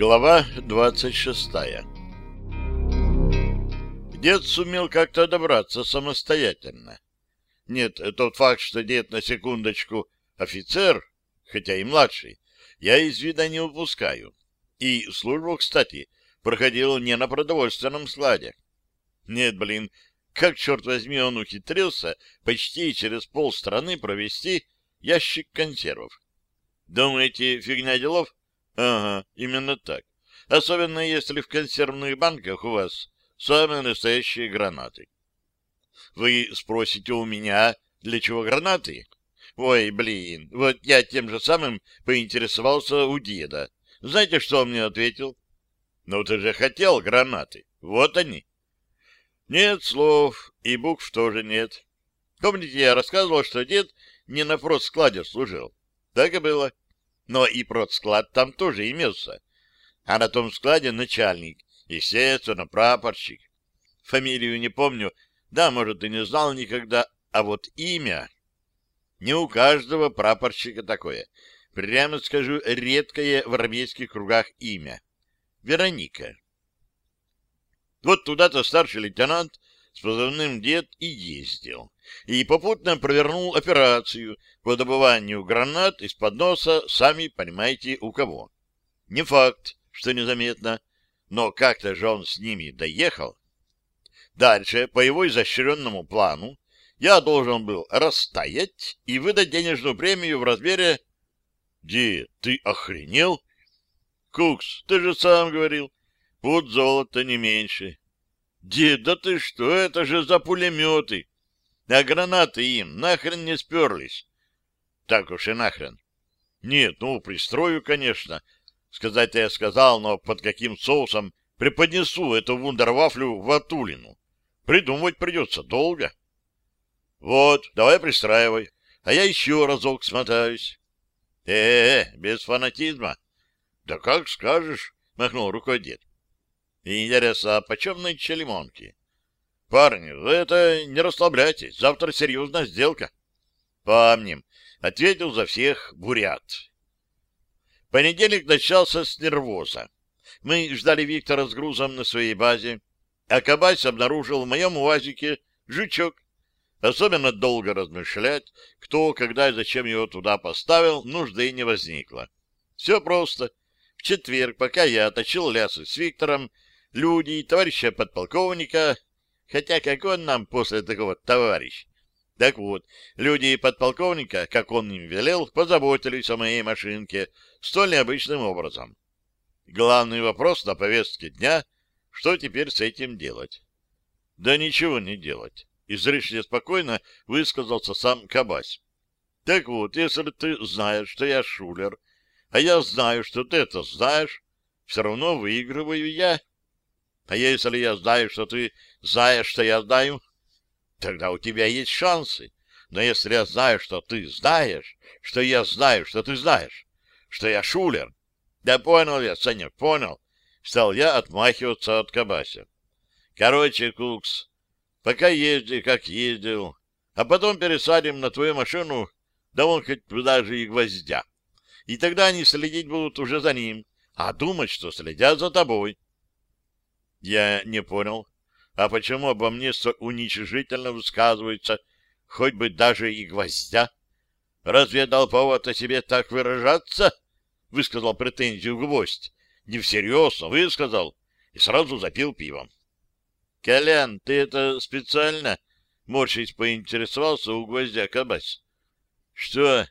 Глава двадцать шестая Дед сумел как-то добраться самостоятельно. Нет, тот факт, что дед на секундочку офицер, хотя и младший, я из вида не упускаю. И службу, кстати, проходил не на продовольственном складе. Нет, блин, как, черт возьми, он ухитрился почти через полстраны провести ящик консервов. Думаете, фигня делов? Ага, именно так. Особенно если в консервных банках у вас самые настоящие гранаты. Вы спросите у меня, для чего гранаты? Ой, блин, вот я тем же самым поинтересовался у деда. Знаете, что он мне ответил? Ну, ты же хотел гранаты. Вот они. Нет слов, и букв тоже нет. Помните, я рассказывал, что дед не на продскладе служил? Так и было. Но и продсклад там тоже имелся. А на том складе начальник, естественно, прапорщик. Фамилию не помню, да, может, и не знал никогда, а вот имя... Не у каждого прапорщика такое. Прямо скажу, редкое в армейских кругах имя. Вероника. Вот туда-то старший лейтенант с позывным «Дед» и ездил. И попутно провернул операцию по добыванию гранат из-под носа, сами понимаете, у кого. Не факт, что незаметно, но как-то же он с ними доехал. Дальше, по его изощренному плану, я должен был растаять и выдать денежную премию в размере... Дед, ты охренел? Кукс, ты же сам говорил, пуд золота не меньше. Дед, да ты что, это же за пулеметы. А гранаты им нахрен не сперлись. Так уж и нахрен. Нет, ну, пристрою, конечно. Сказать я сказал, но под каким соусом преподнесу эту вундервафлю в Атулину? Придумывать придется долго. Вот, давай пристраивай, а я еще разок смотаюсь. Э-э, без фанатизма. Да как скажешь, махнул рукой дед. Интересно, а почем нынче лимонки? Парни, вы это не расслабляйтесь, завтра серьезная сделка. Помним, ответил за всех бурят. Понедельник начался с нервоза. Мы ждали Виктора с грузом на своей базе, а Кабась обнаружил в моем УАЗике жучок. Особенно долго размышлять, кто, когда и зачем его туда поставил, нужды не возникло. Все просто. В четверг, пока я точил лясы с Виктором, люди, товарища подполковника, хотя как он нам после такого товарищ. Так вот, люди подполковника, как он им велел, позаботились о моей машинке столь необычным образом. Главный вопрос на повестке дня — что теперь с этим делать? Да ничего не делать. Излишне спокойно высказался сам Кабась. Так вот, если ты знаешь, что я шулер, а я знаю, что ты это знаешь, все равно выигрываю я. А если я знаю, что ты знаешь, что я знаю, тогда у тебя есть шансы. Но если я знаю, что ты знаешь, что я знаю, что ты знаешь, что я шулер, да понял я, Саня, понял. Стал я отмахиваться от Кабася. Короче, Кукс, пока езди, как ездил, а потом пересадим на твою машину, да он хоть туда же и гвоздя. И тогда они следить будут уже за ним, а думать, что следят за тобой. Я не понял, а почему обо мне столь уничижительно высказывается, хоть бы даже и гвоздя? Разве я дал повод о себе так выражаться? — высказал претензию гвоздь. Не всерьез, а высказал, и сразу запил пивом. — Колян, ты это специально? — морщись поинтересовался у гвоздя Кабась. — Что?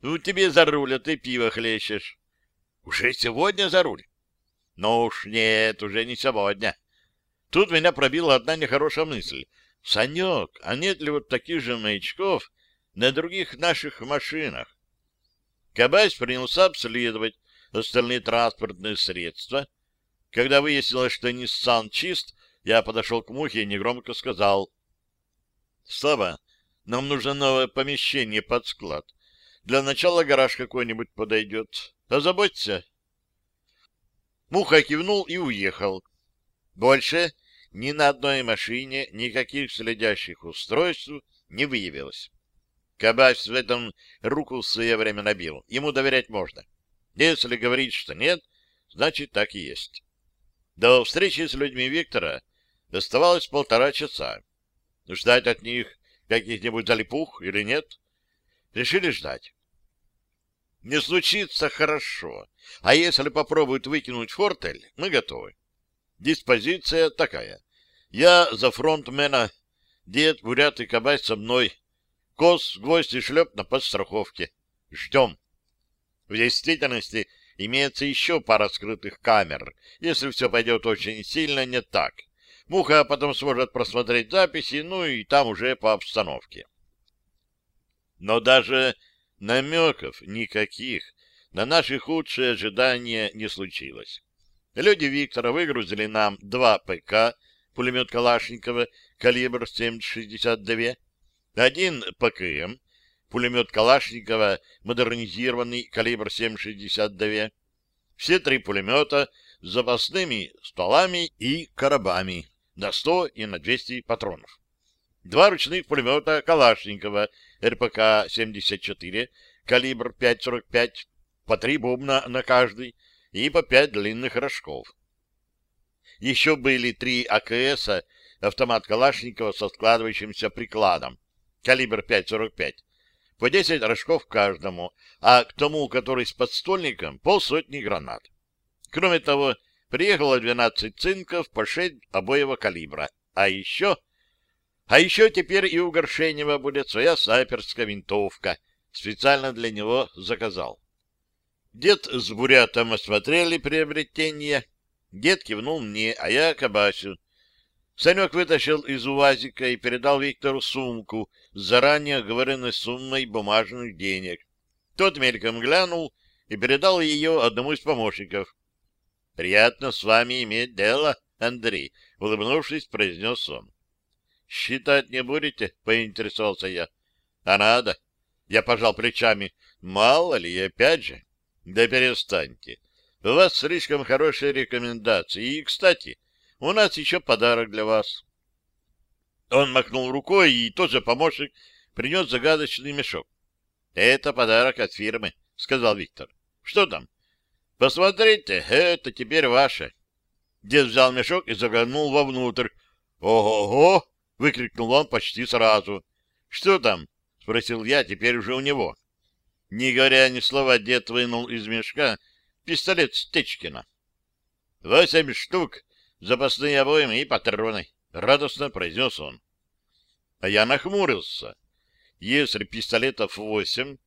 Ну, тебе за руль, а ты пиво хлещешь. — Уже сегодня за руль? — Ну уж нет, уже не сегодня. Тут меня пробила одна нехорошая мысль. Санек, а нет ли вот таких же маячков на других наших машинах? Кабась принялся обследовать остальные транспортные средства. Когда выяснилось, что Ниссан чист, я подошел к Мухе и негромко сказал. — Слава, нам нужно новое помещение под склад. Для начала гараж какой-нибудь подойдет. Озаботься. Муха кивнул и уехал. Больше ни на одной машине никаких следящих устройств не выявилось. Кабась в этом руку в свое время набил. Ему доверять можно. Если говорить, что нет, Значит, так и есть. До встречи с людьми Виктора оставалось полтора часа. Ждать от них каких-нибудь залипух или нет? Решили ждать. Не случится хорошо, а если попробуют выкинуть фортель, мы готовы. Диспозиция такая. Я за фронтмена, дед, бурят и кабай со мной. Кос, гвоздь и шлеп на подстраховке. Ждем. В действительности имеется еще пара скрытых камер, если все пойдет очень сильно не так. Муха потом сможет просмотреть записи, ну и там уже по обстановке. Но даже намеков никаких на наши худшие ожидания не случилось. Люди Виктора выгрузили нам два ПК, пулемет Калашникова, калибр 7,62, один ПКМ, пулемет Калашникова, модернизированный, калибр 7,62, все три пулемета с запасными стволами и коробами на 100 и на 200 патронов. Два ручных пулемета Калашникова РПК-74, калибр 5,45, по три бубна на каждый и по пять длинных рожков. Еще были три АКС, автомат Калашникова со складывающимся прикладом, калибр 5,45, по 10 рожков каждому, а к тому, который с подстольником, полсотни гранат. Кроме того, приехало 12 цинков по 6 обоего калибра. А еще... А еще теперь и у Горшенева будет своя снайперская винтовка. Специально для него заказал. Дед с бурятом осмотрели приобретение. Дед кивнул мне, а я Кабасю. Санек вытащил из УАЗика и передал Виктору сумку с заранее оговоренной суммой бумажных денег. Тот мельком глянул и передал ее одному из помощников. — Приятно с вами иметь дело, Андрей, — улыбнувшись, произнес он. — Считать не будете? — поинтересовался я. — А надо. Я пожал плечами. Мало ли, опять же. Да перестаньте. У вас слишком хорошие рекомендации. И, кстати, у нас еще подарок для вас. Он махнул рукой, и тот же помощник принес загадочный мешок. — Это подарок от фирмы, — сказал Виктор. — Что там? — Посмотрите, это теперь ваше. Дед взял мешок и заглянул вовнутрь. «Ого-го!» — выкрикнул он почти сразу. «Что там?» — спросил я, теперь уже у него. Не говоря ни слова, дед вынул из мешка пистолет Стечкина. «Восемь штук запасные обоймы и патроны, — радостно произнес он. А я нахмурился. Если пистолетов восемь,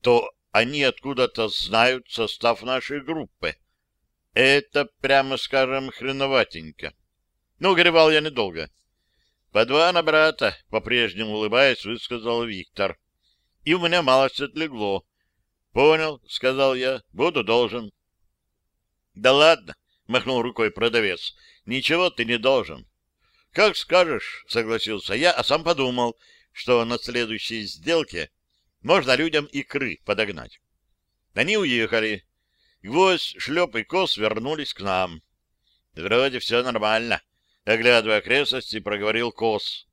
то они откуда-то знают состав нашей группы. Это, прямо скажем, хреноватенько. Ну, горевал я недолго. По два на брата, по-прежнему улыбаясь, высказал Виктор. И у меня малость отлегло. Понял, сказал я, буду должен. Да ладно, махнул рукой продавец. Ничего ты не должен. — Как скажешь, — согласился я, а сам подумал, что на следующей сделке можно людям икры подогнать. Они уехали. Гвоздь, шлеп и кос вернулись к нам. Вроде все нормально, — оглядывая окрестности, проговорил кос.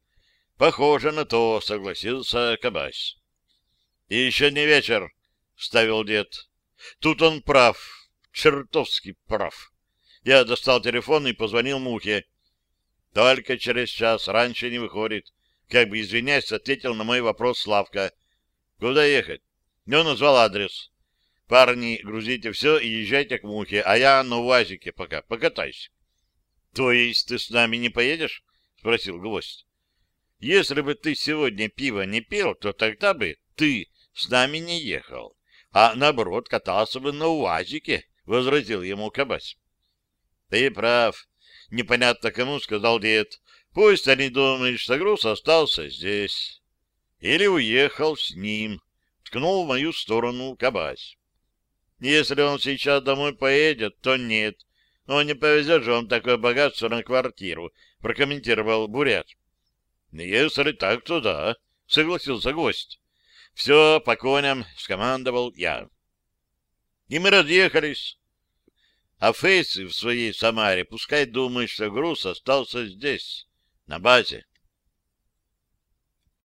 Похоже на то, — согласился Кабась. — И еще не вечер, — вставил дед. Тут он прав, чертовски прав. Я достал телефон и позвонил Мухе. Только через час, раньше не выходит. Как бы извиняясь, ответил на мой вопрос Славка. Куда ехать? Он назвал адрес. Парни, грузите все и езжайте к Мухе, а я на УАЗике пока покатаюсь. — То есть ты с нами не поедешь? — спросил гвоздь. — Если бы ты сегодня пиво не пил, то тогда бы ты с нами не ехал, а наоборот катался бы на УАЗике, — возразил ему Кабась. — Ты прав. Непонятно кому, — сказал дед. — Пусть они думают, что груз остался здесь. Или уехал с ним. Ткнул в мою сторону кабась. Если он сейчас домой поедет, то нет. Но не повезет же он такое богатство на квартиру, — прокомментировал Бурят. — Если так, то да, — согласился гость. — Все, по коням, — скомандовал я. И мы разъехались. А Фейсы в своей Самаре пускай думают, что груз остался здесь, на базе.